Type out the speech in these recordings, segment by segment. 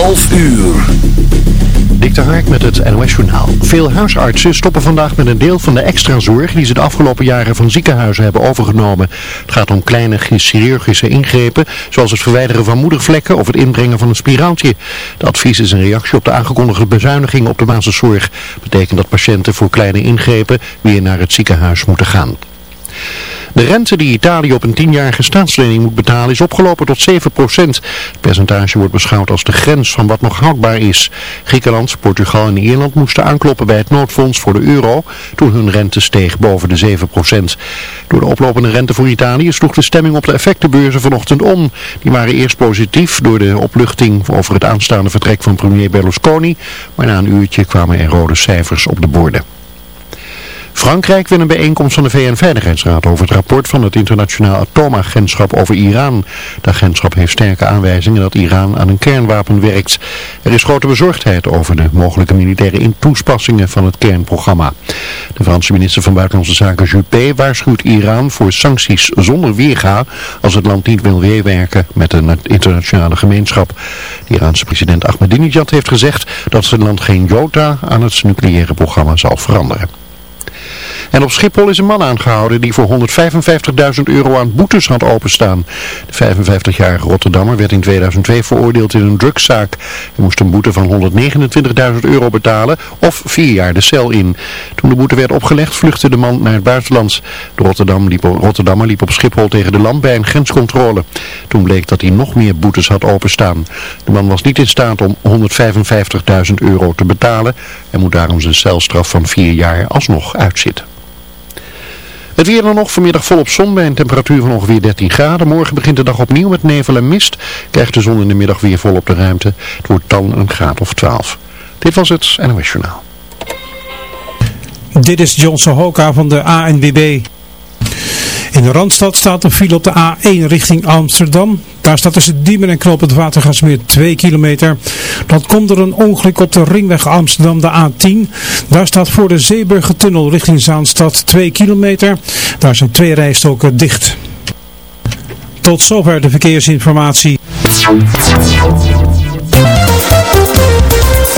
11 uur. Dik de Hark met het NOS Journaal. Veel huisartsen stoppen vandaag met een deel van de extra zorg die ze de afgelopen jaren van ziekenhuizen hebben overgenomen. Het gaat om kleine chirurgische ingrepen, zoals het verwijderen van moedervlekken of het inbrengen van een spiraaltje. De advies is een reactie op de aangekondigde bezuinigingen op de basiszorg. Betekent dat patiënten voor kleine ingrepen weer naar het ziekenhuis moeten gaan. De rente die Italië op een tienjarige staatslening moet betalen is opgelopen tot 7%. Het percentage wordt beschouwd als de grens van wat nog houdbaar is. Griekenland, Portugal en Ierland moesten aankloppen bij het noodfonds voor de euro toen hun rente steeg boven de 7%. Door de oplopende rente voor Italië sloeg de stemming op de effectenbeurzen vanochtend om. Die waren eerst positief door de opluchting over het aanstaande vertrek van premier Berlusconi, maar na een uurtje kwamen er rode cijfers op de borden. Frankrijk wil een bijeenkomst van de VN-veiligheidsraad over het rapport van het internationaal atoomagentschap over Iran. Het agentschap heeft sterke aanwijzingen dat Iran aan een kernwapen werkt. Er is grote bezorgdheid over de mogelijke militaire toespassingen van het kernprogramma. De Franse minister van Buitenlandse Zaken Juppé waarschuwt Iran voor sancties zonder weerga als het land niet wil meewerken met de internationale gemeenschap. De Iraanse president Ahmadinejad heeft gezegd dat zijn land geen jota aan het nucleaire programma zal veranderen. En op Schiphol is een man aangehouden die voor 155.000 euro aan boetes had openstaan. De 55-jarige Rotterdammer werd in 2002 veroordeeld in een drugszaak. Hij moest een boete van 129.000 euro betalen of vier jaar de cel in. Toen de boete werd opgelegd vluchtte de man naar het buitenland. De Rotterdammer liep op Schiphol tegen de lamp bij een grenscontrole. Toen bleek dat hij nog meer boetes had openstaan. De man was niet in staat om 155.000 euro te betalen en moet daarom zijn celstraf van vier jaar alsnog uitzitten. Het weer dan nog, vanmiddag volop zon bij een temperatuur van ongeveer 13 graden. Morgen begint de dag opnieuw met nevel en mist. Krijgt de zon in de middag weer volop de ruimte. Het wordt dan een graad of 12. Dit was het NOS Journaal. Dit is John Sohoka van de ANWB. In de Randstad staat een file op de A1 richting Amsterdam. Daar staat tussen Diemen en Knoop het Watergasmeer 2 kilometer. Dat komt er een ongeluk op de ringweg Amsterdam, de A10. Daar staat voor de Zeeburgertunnel richting Zaanstad 2 kilometer. Daar zijn twee rijstoken dicht. Tot zover de verkeersinformatie.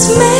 Christmas.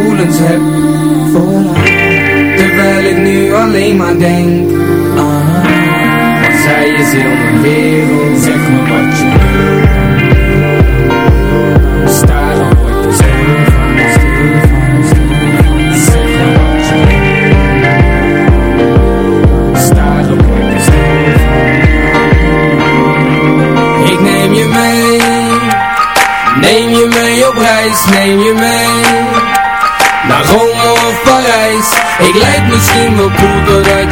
gevoelens heb Terwijl ik nu alleen maar denk ah, Want zij is heel mijn wereld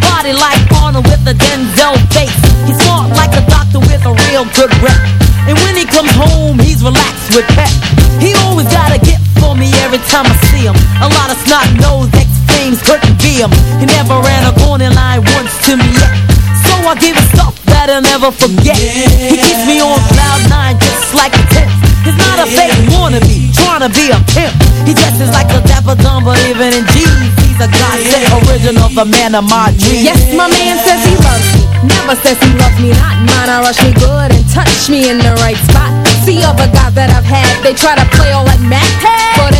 Body like Arnold with a Denzel face. He's smart like a doctor with a real good rep. And when he comes home, he's relaxed with pep. He always got a gift for me every time I see him. A lot of snot nose ex things couldn't be him. He never ran a corner line once to me yet. So I give him stuff that I'll never forget. He keeps me on cloud nine just like a tip. He's not a fake wannabe, trying to be a pimp. He dresses like a dapper dumb, but even in jeans, a godsend original, the man of my dreams. Yes, my man says he loves me. Never says he loves me not. Mine, I rush me good and touch me in the right spot. See other guys that I've had, they try to play all like Mac. But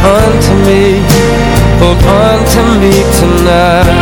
hold on to me, hold on to me tonight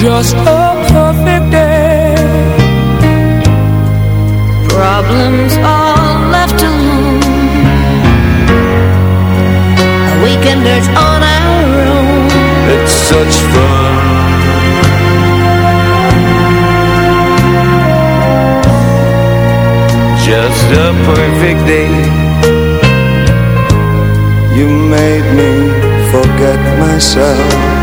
just a perfect day. Problems all left alone A weekend on our own. It's such fun Just a perfect day. You made me forget myself.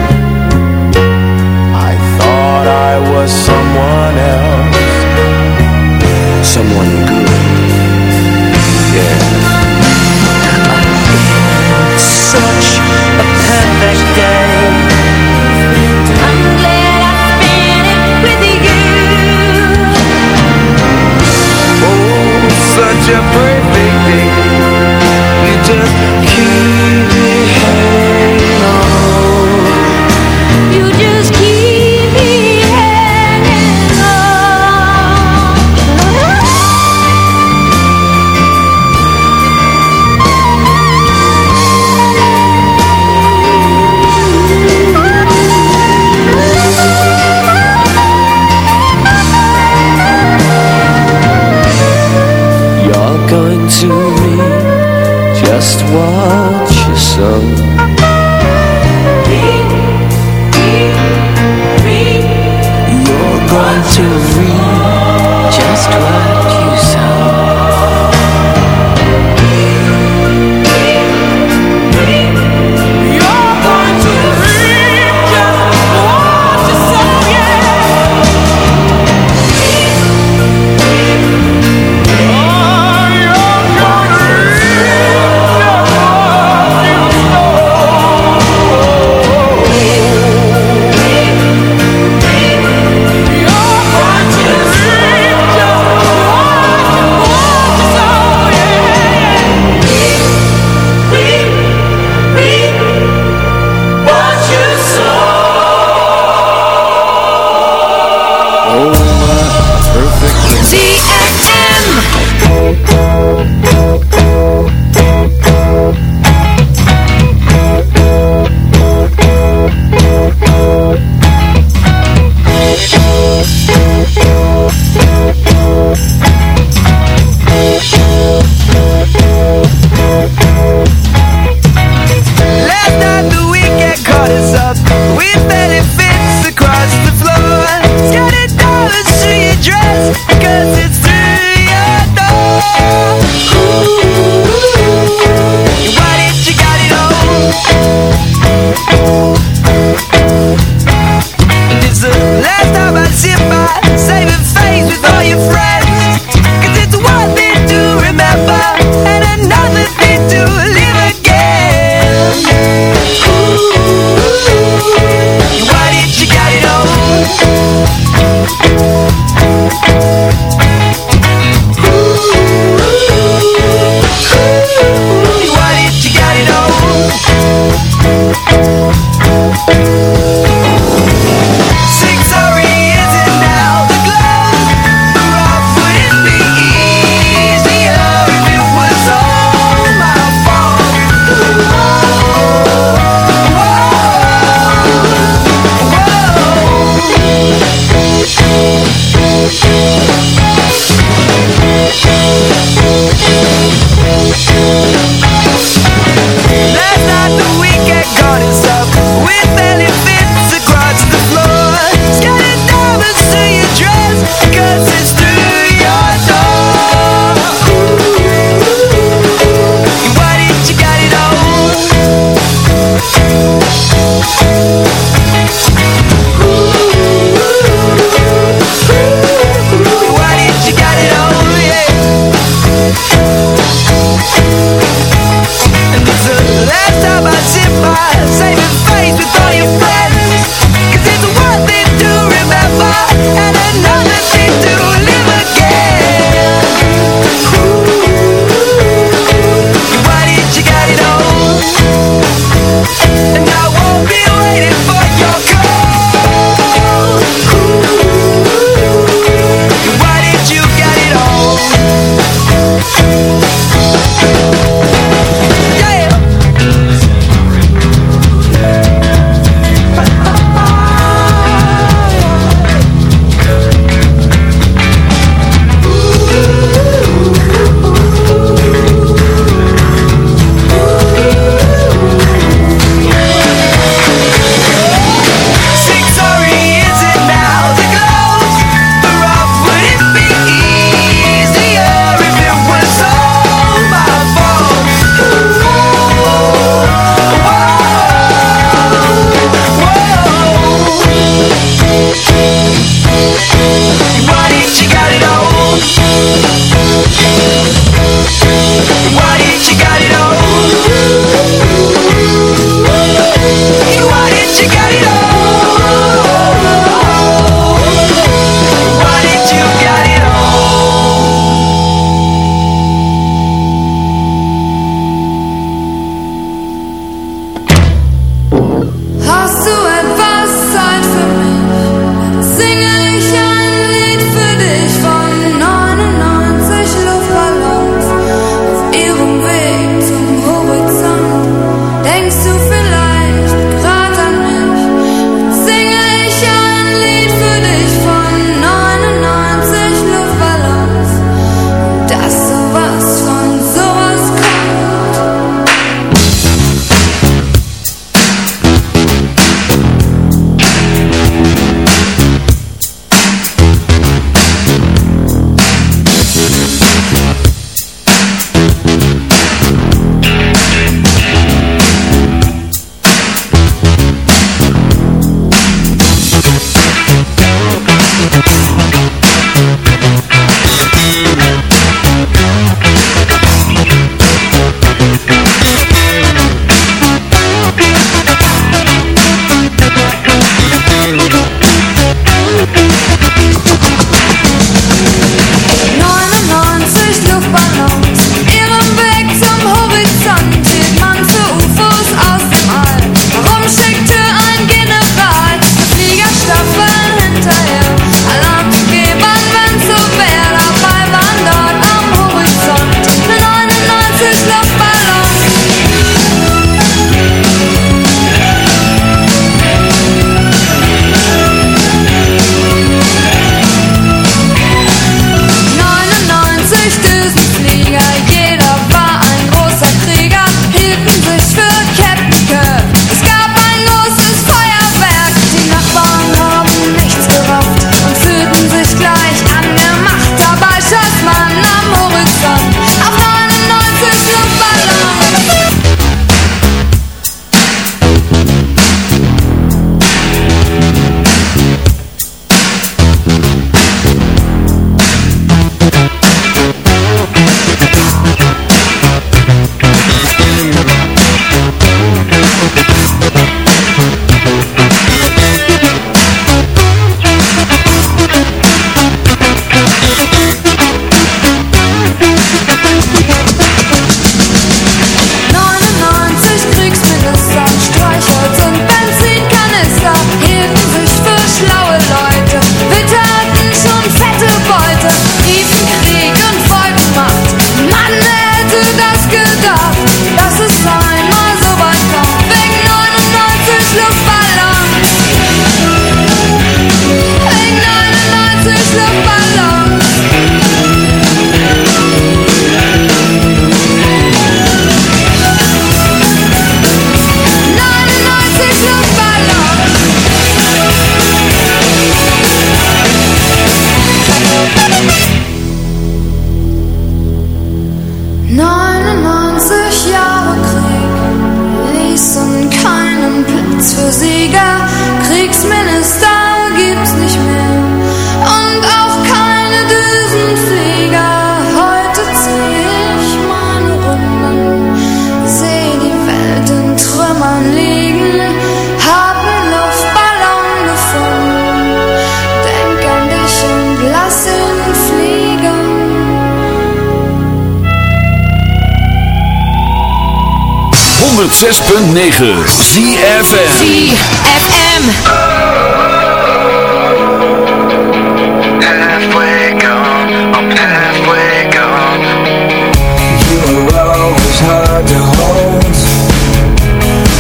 hard to hold.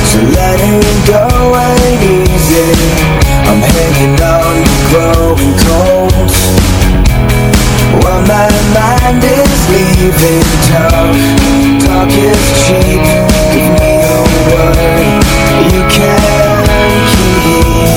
So letting go ain't easy. I'm hanging on to growing cold. While my mind is leaving talk Talk is cheap, give me a word. You can keep